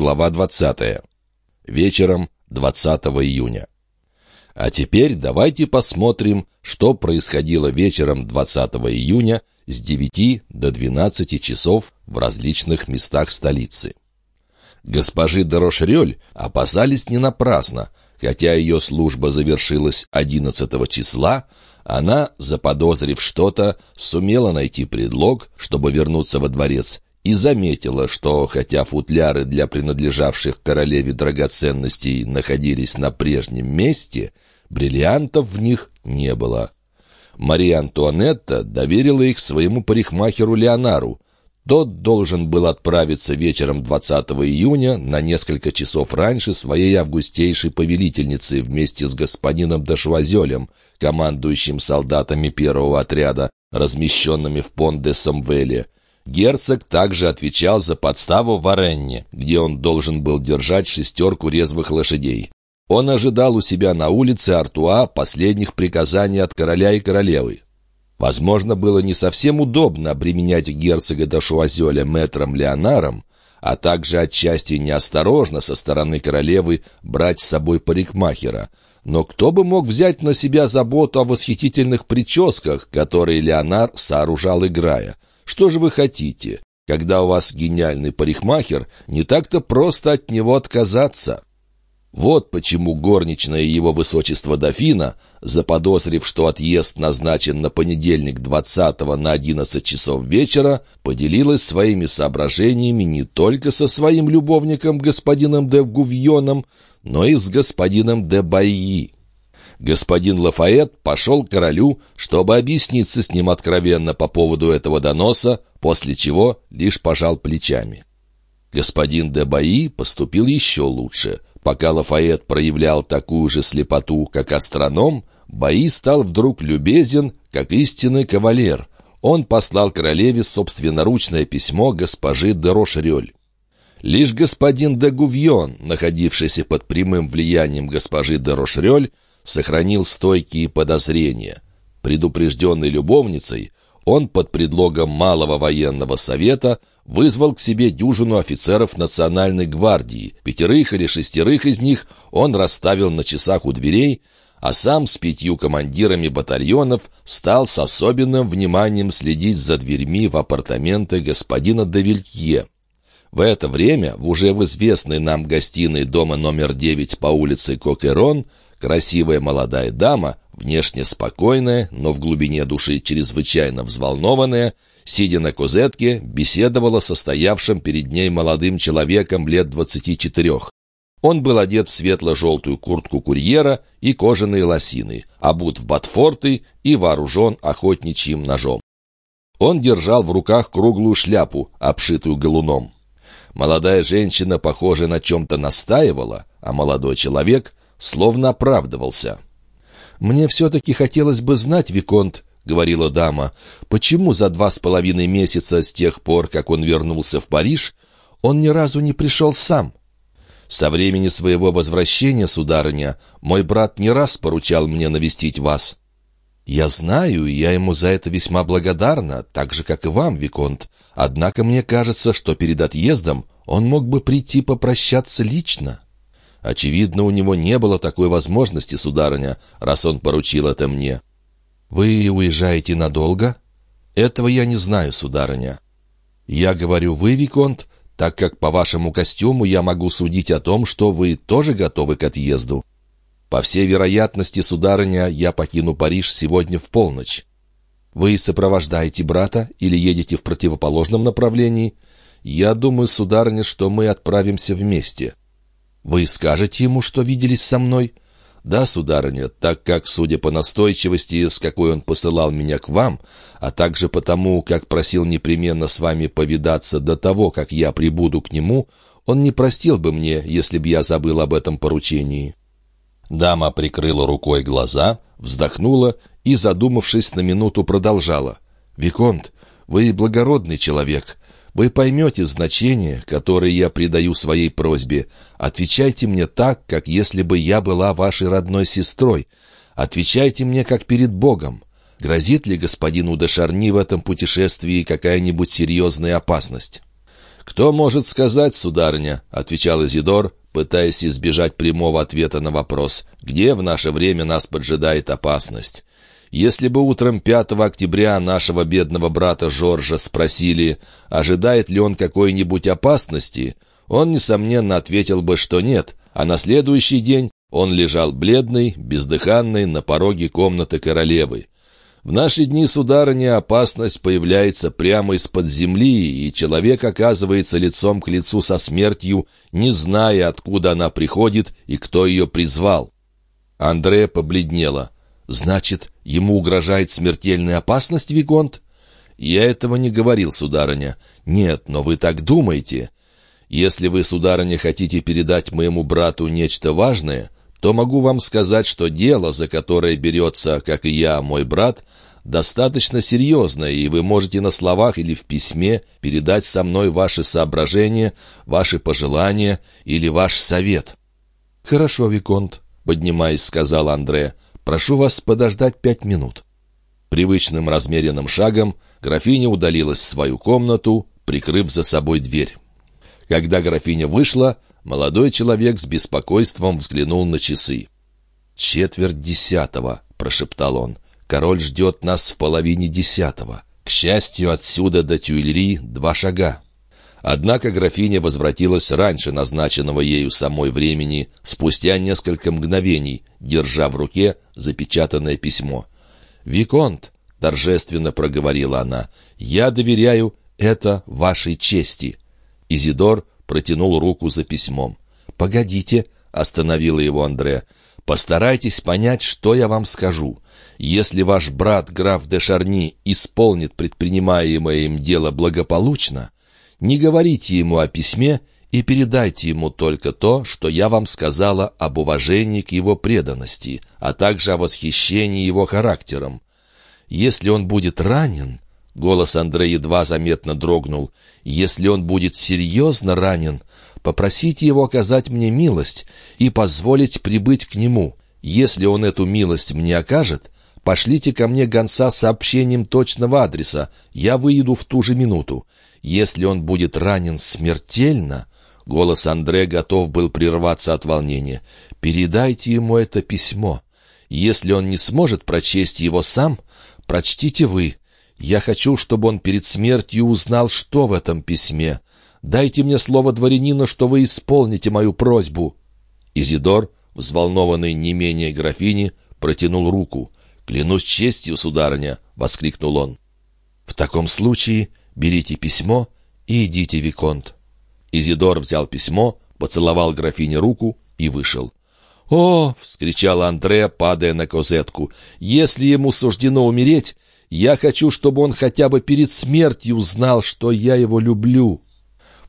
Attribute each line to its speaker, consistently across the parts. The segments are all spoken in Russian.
Speaker 1: Глава 20. Вечером 20 июня. А теперь давайте посмотрим, что происходило вечером 20 июня с 9 до 12 часов в различных местах столицы. Госпожи Дорошрёль опасались не напрасно, хотя ее служба завершилась 11 числа, она, заподозрив что-то, сумела найти предлог, чтобы вернуться во дворец и заметила, что хотя футляры для принадлежавших королеве драгоценностей находились на прежнем месте, бриллиантов в них не было. Мария Антуанетта доверила их своему парикмахеру Леонару. Тот должен был отправиться вечером 20 июня на несколько часов раньше своей августейшей повелительницы вместе с господином Дашвазелем, командующим солдатами первого отряда, размещенными в Пон-де-Самвеле. Герцог также отвечал за подставу в Аренне, где он должен был держать шестерку резвых лошадей. Он ожидал у себя на улице Артуа последних приказаний от короля и королевы. Возможно, было не совсем удобно обременять герцога до Шуазеля мэтром Леонаром, а также отчасти неосторожно со стороны королевы брать с собой парикмахера. Но кто бы мог взять на себя заботу о восхитительных прическах, которые Леонар сооружал играя? Что же вы хотите? Когда у вас гениальный парикмахер, не так-то просто от него отказаться. Вот почему горничная его высочества дофина, заподозрив, что отъезд назначен на понедельник 20 на 11 часов вечера, поделилась своими соображениями не только со своим любовником господином де Гувьоном, но и с господином де Байи господин Лафайет пошел к королю, чтобы объясниться с ним откровенно по поводу этого доноса, после чего лишь пожал плечами. Господин де Баи поступил еще лучше. Пока Лафайет проявлял такую же слепоту, как астроном, Баи стал вдруг любезен, как истинный кавалер. Он послал королеве собственноручное письмо госпожи де Рошрёль. Лишь господин де Гувьон, находившийся под прямым влиянием госпожи де Рошрёль, сохранил стойкие подозрения. Предупрежденный любовницей, он под предлогом малого военного совета вызвал к себе дюжину офицеров национальной гвардии. Пятерых или шестерых из них он расставил на часах у дверей, а сам с пятью командирами батальонов стал с особенным вниманием следить за дверьми в апартаменты господина Девильтье. В это время в уже в известной нам гостиной дома номер 9 по улице Кокерон Красивая молодая дама, внешне спокойная, но в глубине души чрезвычайно взволнованная, сидя на козетке, беседовала со стоявшим перед ней молодым человеком лет двадцати четырех. Он был одет в светло-желтую куртку курьера и кожаные лосины, обут в ботфорты и вооружен охотничьим ножом. Он держал в руках круглую шляпу, обшитую галуном. Молодая женщина, похоже, на чем-то настаивала, а молодой человек словно оправдывался. «Мне все-таки хотелось бы знать, Виконт», — говорила дама, «почему за два с половиной месяца с тех пор, как он вернулся в Париж, он ни разу не пришел сам?» «Со времени своего возвращения, сударыня, мой брат не раз поручал мне навестить вас». «Я знаю, и я ему за это весьма благодарна, так же, как и вам, Виконт. Однако мне кажется, что перед отъездом он мог бы прийти попрощаться лично». Очевидно, у него не было такой возможности, сударыня, раз он поручил это мне. «Вы уезжаете надолго?» «Этого я не знаю, сударыня». «Я говорю «вы, Виконт», так как по вашему костюму я могу судить о том, что вы тоже готовы к отъезду. По всей вероятности, сударыня, я покину Париж сегодня в полночь. Вы сопровождаете брата или едете в противоположном направлении? Я думаю, сударыня, что мы отправимся вместе. «Вы скажете ему, что виделись со мной?» «Да, сударыня, так как, судя по настойчивости, с какой он посылал меня к вам, а также потому, как просил непременно с вами повидаться до того, как я прибуду к нему, он не простил бы мне, если б я забыл об этом поручении». Дама прикрыла рукой глаза, вздохнула и, задумавшись на минуту, продолжала. «Виконт, вы благородный человек. Вы поймете значение, которое я придаю своей просьбе. Отвечайте мне так, как если бы я была вашей родной сестрой. Отвечайте мне, как перед Богом. Грозит ли господину де Шарни в этом путешествии какая-нибудь серьезная опасность?» «Кто может сказать, сударыня?» — отвечал Изидор, пытаясь избежать прямого ответа на вопрос, где в наше время нас поджидает опасность. Если бы утром 5 октября нашего бедного брата Жоржа спросили, ожидает ли он какой-нибудь опасности, он, несомненно, ответил бы, что нет, а на следующий день он лежал бледный, бездыханный на пороге комнаты королевы. В наши дни, сударыня, опасность появляется прямо из-под земли, и человек оказывается лицом к лицу со смертью, не зная, откуда она приходит и кто ее призвал. Андрея побледнела. «Значит, ему угрожает смертельная опасность, Виконт?» «Я этого не говорил, сударыня». «Нет, но вы так думаете. Если вы, сударыня, хотите передать моему брату нечто важное, то могу вам сказать, что дело, за которое берется, как и я, мой брат, достаточно серьезное, и вы можете на словах или в письме передать со мной ваши соображения, ваши пожелания или ваш совет». «Хорошо, Виконт», — поднимаясь, сказал Андре, — «прошу вас подождать пять минут». Привычным размеренным шагом графиня удалилась в свою комнату, прикрыв за собой дверь. Когда графиня вышла, Молодой человек с беспокойством взглянул на часы. «Четверть десятого», — прошептал он. «Король ждет нас в половине десятого. К счастью, отсюда до Тюильри два шага». Однако графиня возвратилась раньше назначенного ею самой времени, спустя несколько мгновений, держа в руке запечатанное письмо. «Виконт», — торжественно проговорила она, — «я доверяю это вашей чести». Изидор протянул руку за письмом. «Погодите», — остановила его Андре, — «постарайтесь понять, что я вам скажу. Если ваш брат, граф де Шарни, исполнит предпринимаемое им дело благополучно, не говорите ему о письме и передайте ему только то, что я вам сказала об уважении к его преданности, а также о восхищении его характером. Если он будет ранен, Голос Андрея едва заметно дрогнул. «Если он будет серьезно ранен, попросите его оказать мне милость и позволить прибыть к нему. Если он эту милость мне окажет, пошлите ко мне гонца с сообщением точного адреса. Я выеду в ту же минуту. Если он будет ранен смертельно...» Голос Андре готов был прерваться от волнения. «Передайте ему это письмо. Если он не сможет прочесть его сам, прочтите вы. Я хочу, чтобы он перед смертью узнал, что в этом письме. Дайте мне слово дворянина, что вы исполните мою просьбу». Изидор, взволнованный не менее графини, протянул руку. «Клянусь честью, сударыня!» — воскликнул он. «В таком случае берите письмо и идите, Виконт». Изидор взял письмо, поцеловал графине руку и вышел. «О!» — вскричал Андре, падая на козетку. «Если ему суждено умереть, я хочу, чтобы он хотя бы перед смертью знал, что я его люблю».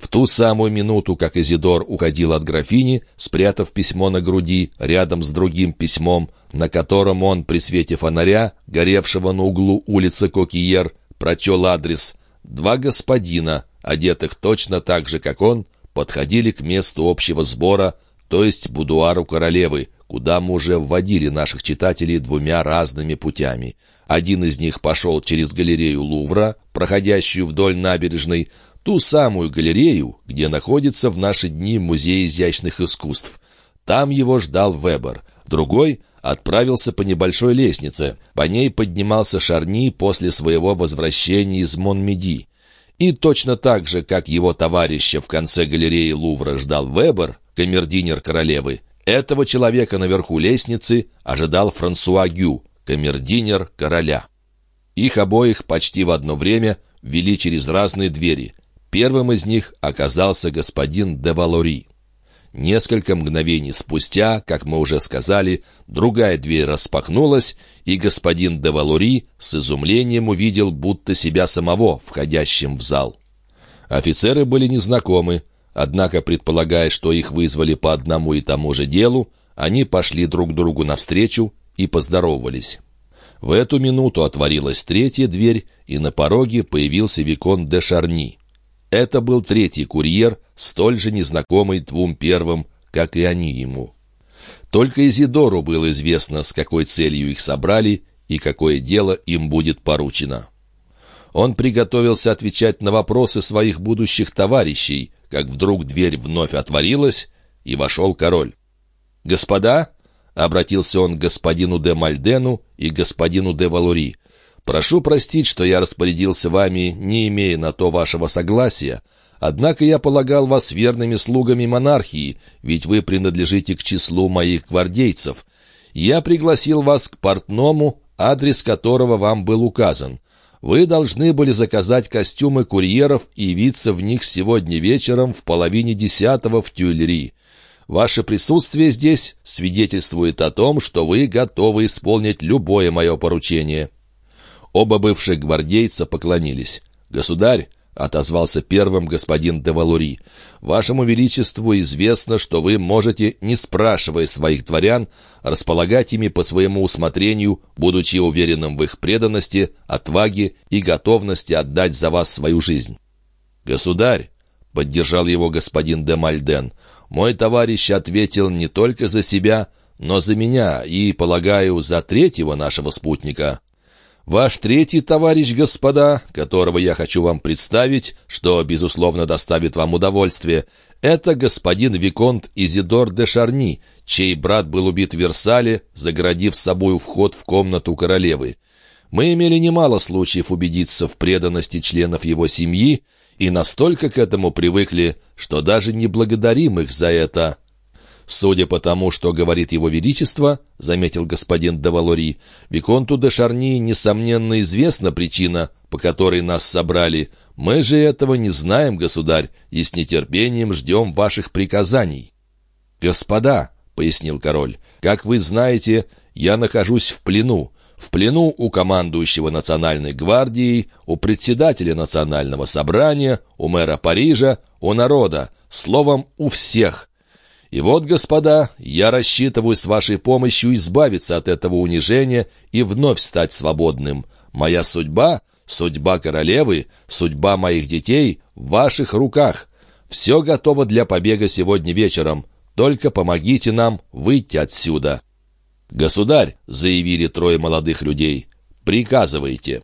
Speaker 1: В ту самую минуту, как Изидор уходил от графини, спрятав письмо на груди, рядом с другим письмом, на котором он при свете фонаря, горевшего на углу улицы Кокиер, прочел адрес «Два господина, одетых точно так же, как он, подходили к месту общего сбора, то есть будуару королевы, куда мы уже вводили наших читателей двумя разными путями. Один из них пошел через галерею Лувра, проходящую вдоль набережной, ту самую галерею, где находится в наши дни Музей изящных искусств. Там его ждал Вебер. Другой отправился по небольшой лестнице. По ней поднимался Шарни после своего возвращения из Монмеди. И точно так же, как его товарища в конце галереи Лувра ждал Вебер, камердинер королевы, этого человека наверху лестницы ожидал Франсуа Гю, камердинер короля. Их обоих почти в одно время вели через разные двери. Первым из них оказался господин де Валори. Несколько мгновений спустя, как мы уже сказали, другая дверь распахнулась, и господин де Валори с изумлением увидел будто себя самого, входящим в зал. Офицеры были незнакомы, однако, предполагая, что их вызвали по одному и тому же делу, они пошли друг другу навстречу и поздоровались. В эту минуту отворилась третья дверь, и на пороге появился Викон де Шарни. Это был третий курьер, столь же незнакомый двум первым, как и они ему. Только Изидору было известно, с какой целью их собрали и какое дело им будет поручено. Он приготовился отвечать на вопросы своих будущих товарищей, как вдруг дверь вновь отворилась, и вошел король. «Господа!» — обратился он к господину де Мальдену и господину де Валури. «Прошу простить, что я распорядился вами, не имея на то вашего согласия, однако я полагал вас верными слугами монархии, ведь вы принадлежите к числу моих гвардейцев. Я пригласил вас к портному, адрес которого вам был указан. Вы должны были заказать костюмы курьеров и явиться в них сегодня вечером в половине десятого в Тюильри. Ваше присутствие здесь свидетельствует о том, что вы готовы исполнить любое мое поручение». Оба бывших гвардейца поклонились. «Государь», — отозвался первым господин де Валури. «Вашему Величеству известно, что вы можете, не спрашивая своих дворян, располагать ими по своему усмотрению, будучи уверенным в их преданности, отваге и готовности отдать за вас свою жизнь». «Государь», — поддержал его господин де Мальден, — «мой товарищ ответил не только за себя, но за меня и, полагаю, за третьего нашего спутника». Ваш третий товарищ, господа, которого я хочу вам представить, что, безусловно, доставит вам удовольствие, это господин Виконт Изидор де Шарни, чей брат был убит в Версале, загородив с собой вход в комнату королевы. Мы имели немало случаев убедиться в преданности членов его семьи и настолько к этому привыкли, что даже не благодарим их за это, «Судя по тому, что говорит его величество», — заметил господин де Валори, «Виконту де Шарни, несомненно, известна причина, по которой нас собрали. Мы же этого не знаем, государь, и с нетерпением ждем ваших приказаний». «Господа», — пояснил король, — «как вы знаете, я нахожусь в плену, в плену у командующего национальной гвардией, у председателя национального собрания, у мэра Парижа, у народа, словом, у всех, и вот, господа, я рассчитываю с вашей помощью избавиться от этого унижения и вновь стать свободным. Моя судьба, судьба королевы, судьба моих детей в ваших руках. Все готово для побега сегодня вечером. Только помогите нам выйти отсюда». «Государь», — заявили трое молодых людей, — «приказывайте».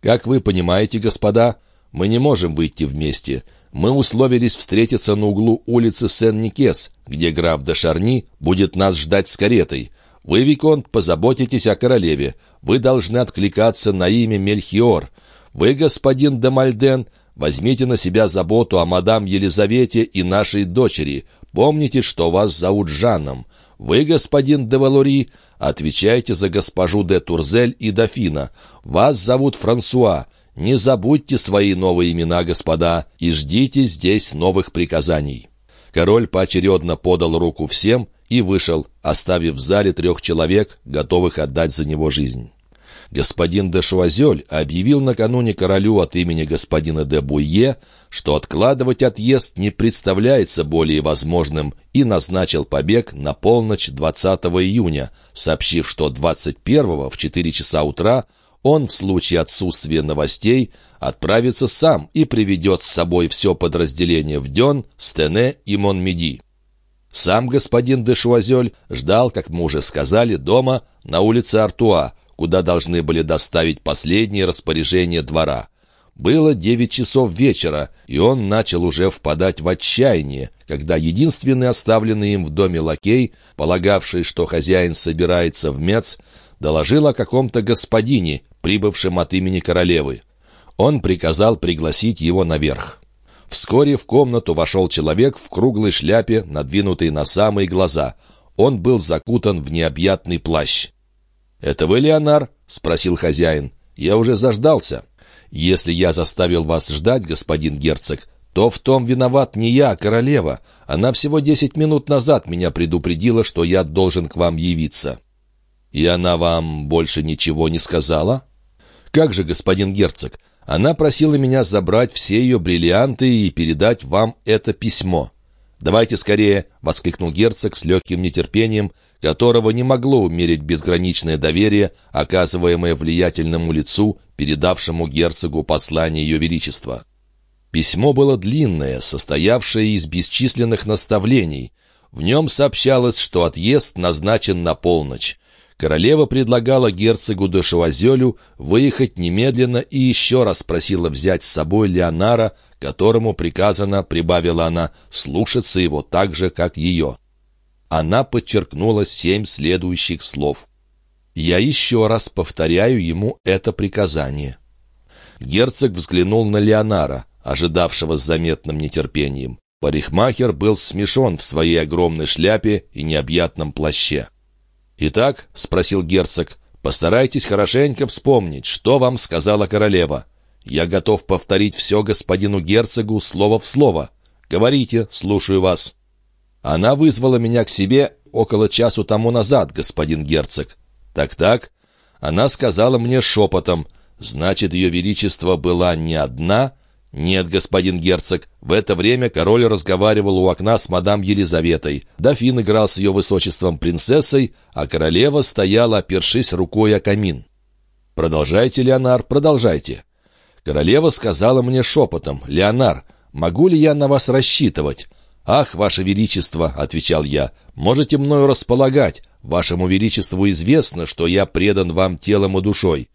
Speaker 1: «Как вы понимаете, господа, мы не можем выйти вместе. Мы условились встретиться на углу улицы Сен-Никес, где граф де Шарни будет нас ждать с каретой. Вы, Виконт, позаботитесь о королеве. Вы должны откликаться на имя Мельхиор. Вы, господин де Мальден, возьмите на себя заботу о мадам Елизавете и нашей дочери. Помните, что вас зовут Жаном. Вы, господин де Валори, отвечайте за госпожу де Турзель и дофина. Вас зовут Франсуа. Не забудьте свои новые имена, господа, и ждите здесь новых приказаний». Король поочередно подал руку всем и вышел, оставив в зале трех человек, готовых отдать за него жизнь. Господин де Шуазель объявил накануне королю от имени господина де Буйе, что откладывать отъезд не представляется более возможным, и назначил побег на полночь 20 июня, сообщив, что 21 в 4 часа утра он в случае отсутствия новостей отправится сам и приведет с собой все подразделение в Ден, Стене и Монмеди. Сам господин де Шуазель ждал, как мы уже сказали, дома на улице Артуа, куда должны были доставить последние распоряжения двора. Было девять часов вечера, и он начал уже впадать в отчаяние, когда единственный оставленный им в доме лакей, полагавший, что хозяин собирается в Мец, доложил о каком-то господине, прибывшем от имени королевы. Он приказал пригласить его наверх. Вскоре в комнату вошел человек в круглой шляпе, надвинутой на самые глаза. Он был закутан в необъятный плащ. «Это вы, Леонар?» — спросил хозяин. «Я уже заждался. Если я заставил вас ждать, господин герцог, то в том виноват не я, а королева. Она всего десять минут назад меня предупредила, что я должен к вам явиться». «И она вам больше ничего не сказала?» «Как же, господин герцог, она просила меня забрать все ее бриллианты и передать вам это письмо». «Давайте скорее!» — воскликнул герцог с легким нетерпением, которого не могло умерить безграничное доверие, оказываемое влиятельному лицу, передавшему герцогу послание ее величества. Письмо было длинное, состоявшее из бесчисленных наставлений. В нем сообщалось, что отъезд назначен на полночь. Королева предлагала герцогу де Шуазелю выехать немедленно и еще раз просила взять с собой Леонара, которому приказано, прибавила она, слушаться его так же, как ее. Она подчеркнула семь следующих слов. «Я еще раз повторяю ему это приказание». Герцог взглянул на Леонара, ожидавшего с заметным нетерпением. Парикмахер был смешон в своей огромной шляпе и необъятном плаще. «Итак», — спросил герцог, — «постарайтесь хорошенько вспомнить, что вам сказала королева. Я готов повторить все господину герцогу слово в слово. Говорите, слушаю вас». «Она вызвала меня к себе около часу тому назад, господин герцог». «Так-так». Она сказала мне шепотом, «Значит, ее величество была не одна, «Нет, господин герцог, в это время король разговаривал у окна с мадам Елизаветой. Дофин играл с ее высочеством принцессой, а королева стояла, опершись рукой о камин. «Продолжайте, Леонар, продолжайте». Королева сказала мне шепотом, «Леонар, могу ли я на вас рассчитывать?» «Ах, ваше величество», — отвечал я, — «можете мною располагать. Вашему величеству известно, что я предан вам телом и душой.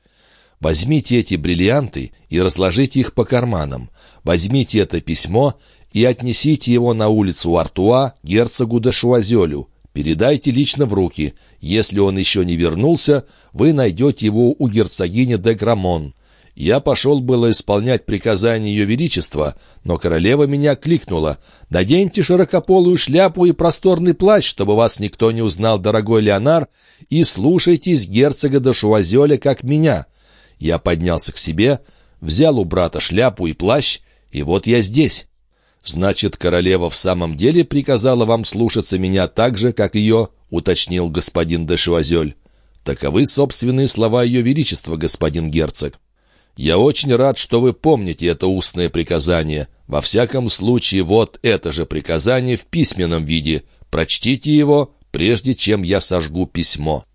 Speaker 1: Возьмите эти бриллианты и разложите их по карманам. Возьмите это письмо и отнесите его на улицу Артуа герцогу де Шуазелю. Передайте лично в руки. Если он еще не вернулся, вы найдете его у герцогини де Грамон. Я пошел было исполнять приказание Ее Величества, но королева меня кликнула. «Наденьте широкополую шляпу и просторный плащ, чтобы вас никто не узнал, дорогой Леонар, и слушайтесь герцога де Шуазеля, как меня». Я поднялся к себе, взял у брата шляпу и плащ, и вот я здесь. Значит, королева в самом деле приказала вам слушаться меня так же, как ее, уточнил господин де Шуазель. Таковы собственные слова ее величества, господин герцог. Я очень рад, что вы помните это устное приказание. Во всяком случае, вот это же приказание в письменном виде. Прочтите его, прежде чем я сожгу письмо».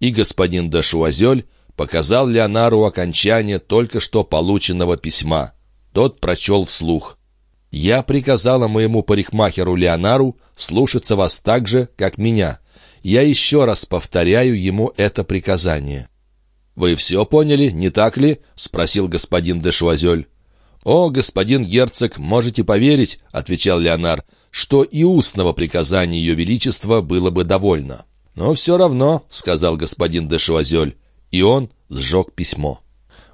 Speaker 1: И господин де Шуазель показал Леонару окончание только что полученного письма. Тот прочел вслух. «Я приказала моему парикмахеру Леонару слушаться вас так же, как меня. Я еще раз повторяю ему это приказание». «Вы все поняли, не так ли?» — спросил господин де Шуазель. «О, господин герцог, можете поверить», — отвечал Леонар, «что и устного приказания ее величества было бы довольно». «Но все равно», — сказал господин де Шуазель, и он сжег письмо.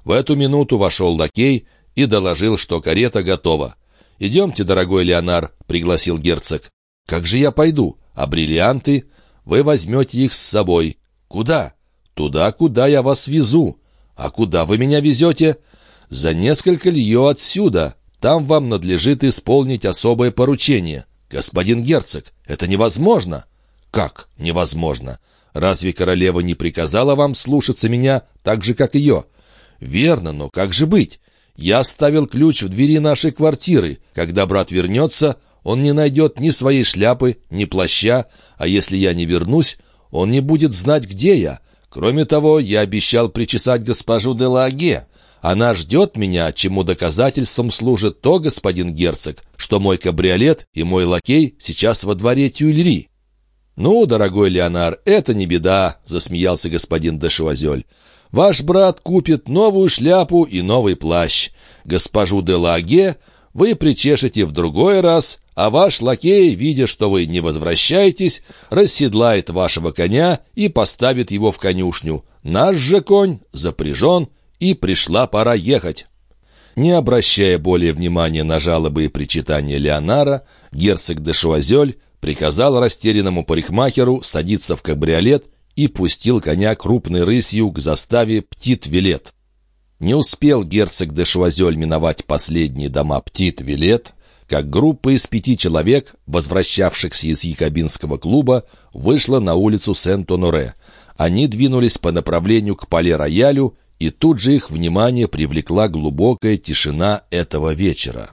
Speaker 1: В эту минуту вошел лакей и доложил, что карета готова. «Идемте, дорогой Леонар», — пригласил герцог. «Как же я пойду? А бриллианты? Вы возьмете их с собой. Куда? Туда, куда я вас везу. А куда вы меня везете? За несколько лье отсюда. Там вам надлежит исполнить особое поручение. Господин герцог, это невозможно». «Как невозможно? Разве королева не приказала вам слушаться меня так же, как ее? Верно, но как же быть? Я оставил ключ в двери нашей квартиры. Когда брат вернется, он не найдет ни своей шляпы, ни плаща, а если я не вернусь, он не будет знать, где я. Кроме того, я обещал причесать госпожу де Лаге. Она ждет меня, чему доказательством служит то, господин герцог, что мой кабриолет и мой лакей сейчас во дворе Тюильри. «Ну, дорогой Леонар, это не беда», — засмеялся господин де Шуазель. «Ваш брат купит новую шляпу и новый плащ. Госпожу де Лаге вы причешете в другой раз, а ваш лакей, видя, что вы не возвращаетесь, расседлает вашего коня и поставит его в конюшню. Наш же конь запряжен, и пришла пора ехать». Не обращая более внимания на жалобы и причитания Леонара, герцог де Шуазель приказал растерянному парикмахеру садиться в кабриолет и пустил коня крупной рысью к заставе Птит-Вилет. Не успел герцог де Шуазель миновать последние дома Птит-Вилет, как группа из пяти человек, возвращавшихся из якобинского клуба, вышла на улицу Сент-Оноре. Они двинулись по направлению к Пале-Роялю, и тут же их внимание привлекла глубокая тишина этого вечера.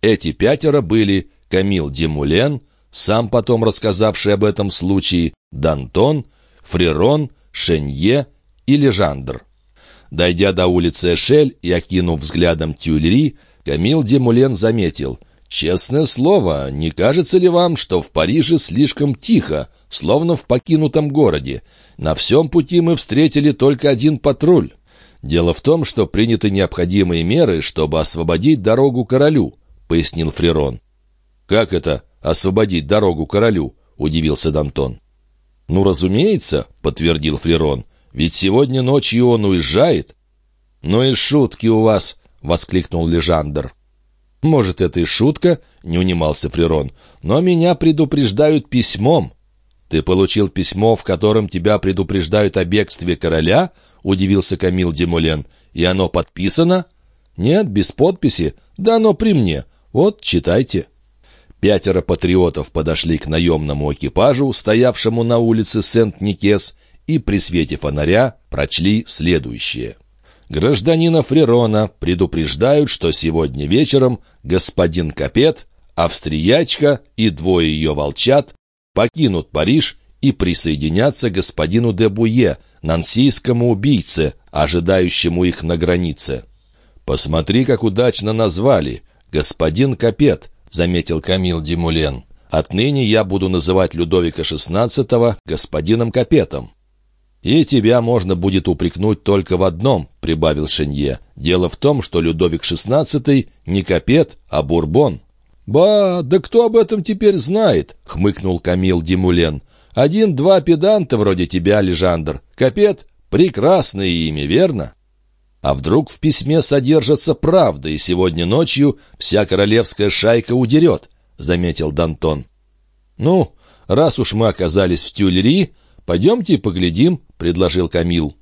Speaker 1: Эти пятеро были Камил Демулен, сам потом рассказавший об этом случае, Дантон, Фрерон, Шенье и Лежандр. Дойдя до улицы Эшель и окинув взглядом Тюльри, Камил Демулен заметил, «Честное слово, не кажется ли вам, что в Париже слишком тихо, словно в покинутом городе? На всем пути мы встретили только один патруль. Дело в том, что приняты необходимые меры, чтобы освободить дорогу королю», — пояснил Фрерон. «Как это освободить дорогу королю?» — удивился Дантон. «Ну, разумеется», — подтвердил Фрерон, — «ведь сегодня ночью он уезжает». «Ну и шутки у вас», — воскликнул Лежандр. «Может, это и шутка?» — не унимался Фрерон. «Но меня предупреждают письмом». «Ты получил письмо, в котором тебя предупреждают о бегстве короля?» — удивился Камил Демулен. «И оно подписано?» «Нет, без подписи. Да оно при мне. Вот, читайте». Пятеро патриотов подошли к наемному экипажу, стоявшему на улице Сент-Никес, и при свете фонаря прочли следующее. Гражданина Фрерона предупреждают, что сегодня вечером господин Капет, австриячка и двое ее волчат покинут Париж и присоединятся господину де Буе, нансийскому убийце, ожидающему их на границе. «Посмотри, как удачно назвали. Господин Капет», — заметил Камил Димулен. «Отныне я буду называть Людовика XVI господином Капетом». «И тебя можно будет упрекнуть только в одном», — прибавил Шенье. «Дело в том, что Людовик XVI не Капет, а Бурбон». «Ба, да кто об этом теперь знает?» — хмыкнул Камил Димулен. «Один-два педанта вроде тебя, Лежандр. Капет — прекрасное имя, верно?» «А вдруг в письме содержится правда, и сегодня ночью вся королевская шайка удерет?» — заметил Дантон. «Ну, раз уж мы оказались в Тюльри, пойдемте поглядим», предложил Камил.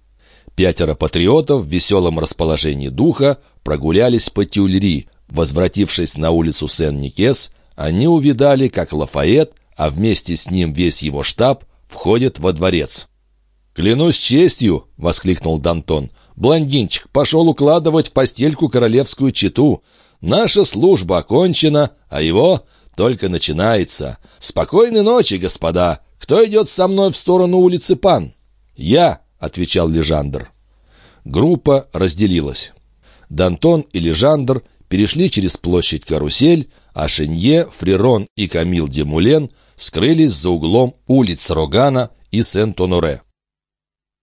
Speaker 1: Пятеро патриотов в веселом расположении духа прогулялись по Тюльри. Возвратившись на улицу Сен-Никес, они увидали, как Лафайет, а вместе с ним весь его штаб, входит во дворец. «Клянусь честью!» — воскликнул Дантон. «Блондинчик пошел укладывать в постельку королевскую чету. Наша служба окончена, а его только начинается. Спокойной ночи, господа! Кто идет со мной в сторону улицы Пан?» «Я», — отвечал Лежандр. Группа разделилась. Дантон и Лежандр перешли через площадь Карусель, а Шенье, Фрирон и Камил Демулен скрылись за углом улиц Рогана и Сент-Оноре.